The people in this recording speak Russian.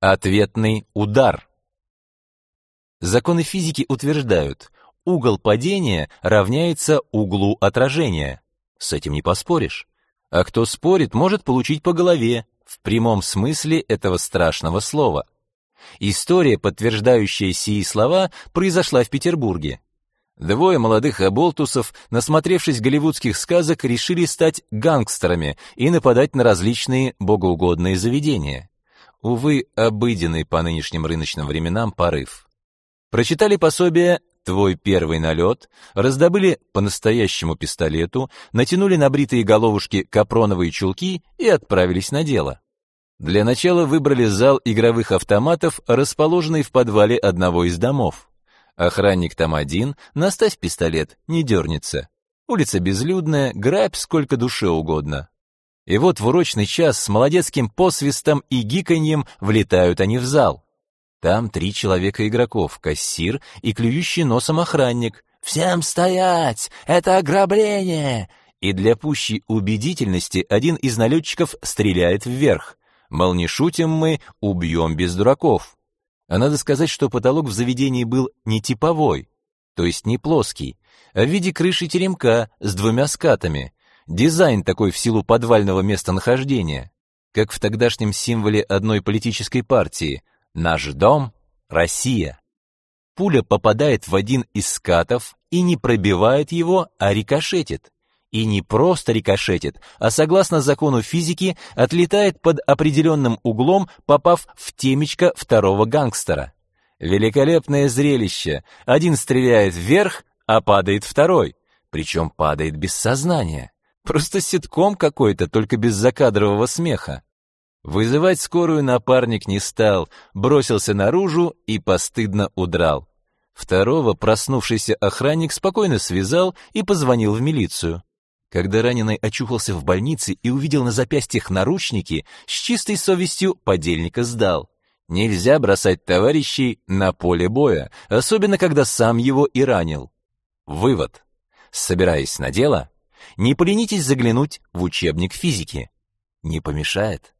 Ответный удар. Законы физики утверждают, угол падения равняется углу отражения. С этим не поспоришь. А кто спорит, может получить по голове, в прямом смысле этого страшного слова. История, подтверждающая сии слова, произошла в Петербурге. Двое молодых оболтусов, насмотревшись голливудских сказок, решили стать гангстерами и нападать на различные богоугодные заведения. Увы, обыденный по нынешним рыночным временам порыв. Прочитали пособие «Твой первый налет», раздобыли по настоящему пистолету, натянули на бритые головушки капроновые чулки и отправились на дело. Для начала выбрали зал игровых автоматов, расположенный в подвале одного из домов. Охранник там один, наставь пистолет, не дернется. Улица безлюдная, грабь сколько душе угодно. И вот в урочный час с молодецким посвистом и гиканьем влетают они в зал. Там три человека игроков, кассир и клюющий носом охранник. «Всем стоять! Это ограбление!» И для пущей убедительности один из налетчиков стреляет вверх. Мол, не шутим мы, убьем без дураков. А надо сказать, что потолок в заведении был не типовой, то есть не плоский, а в виде крыши теремка с двумя скатами. Дизайн такой в силу подвального местонахождения, как в тогдашнем символе одной политической партии «Наш дом — Россия». Пуля попадает в один из скатов и не пробивает его, а рикошетит и не просто рикошетит, а согласно закону физики отлетает под определенным углом, попав в темечко второго гангстера. Великолепное зрелище. Один стреляет вверх, а падает второй, причем падает без сознания. Просто ситком какой-то, только без закадрового смеха. Вызывать скорую напарник не стал, бросился наружу и постыдно удрал. Второго проснувшийся охранник спокойно связал и позвонил в милицию. Когда раненый очухался в больнице и увидел на запястьях наручники, с чистой совестью подельника сдал. Нельзя бросать товарищей на поле боя, особенно когда сам его и ранил. Вывод. Собираясь на дело, не поленитесь заглянуть в учебник физики. Не помешает.